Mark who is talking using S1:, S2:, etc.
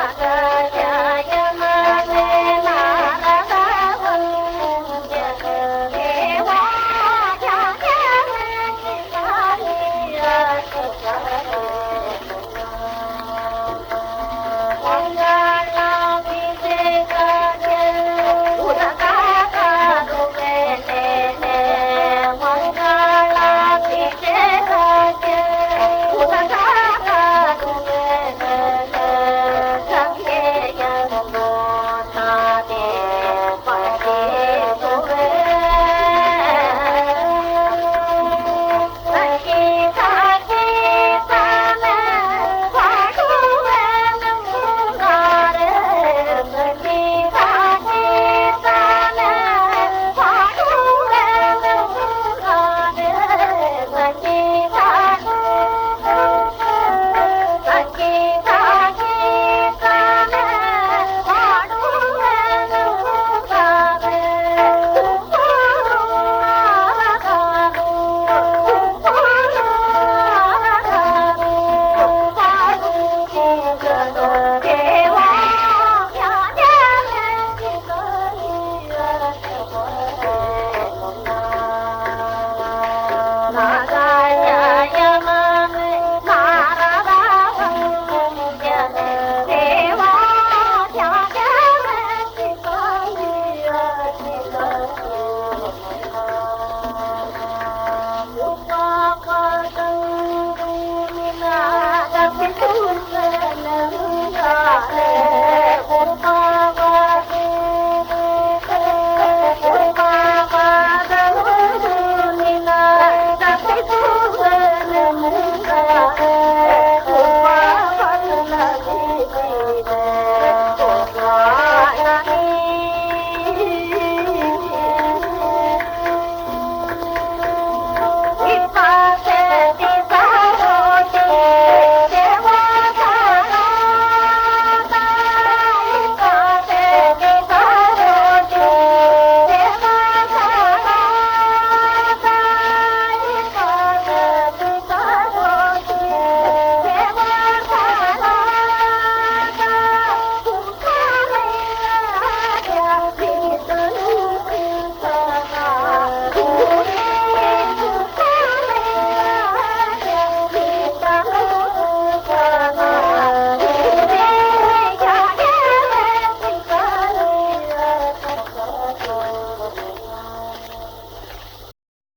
S1: আশা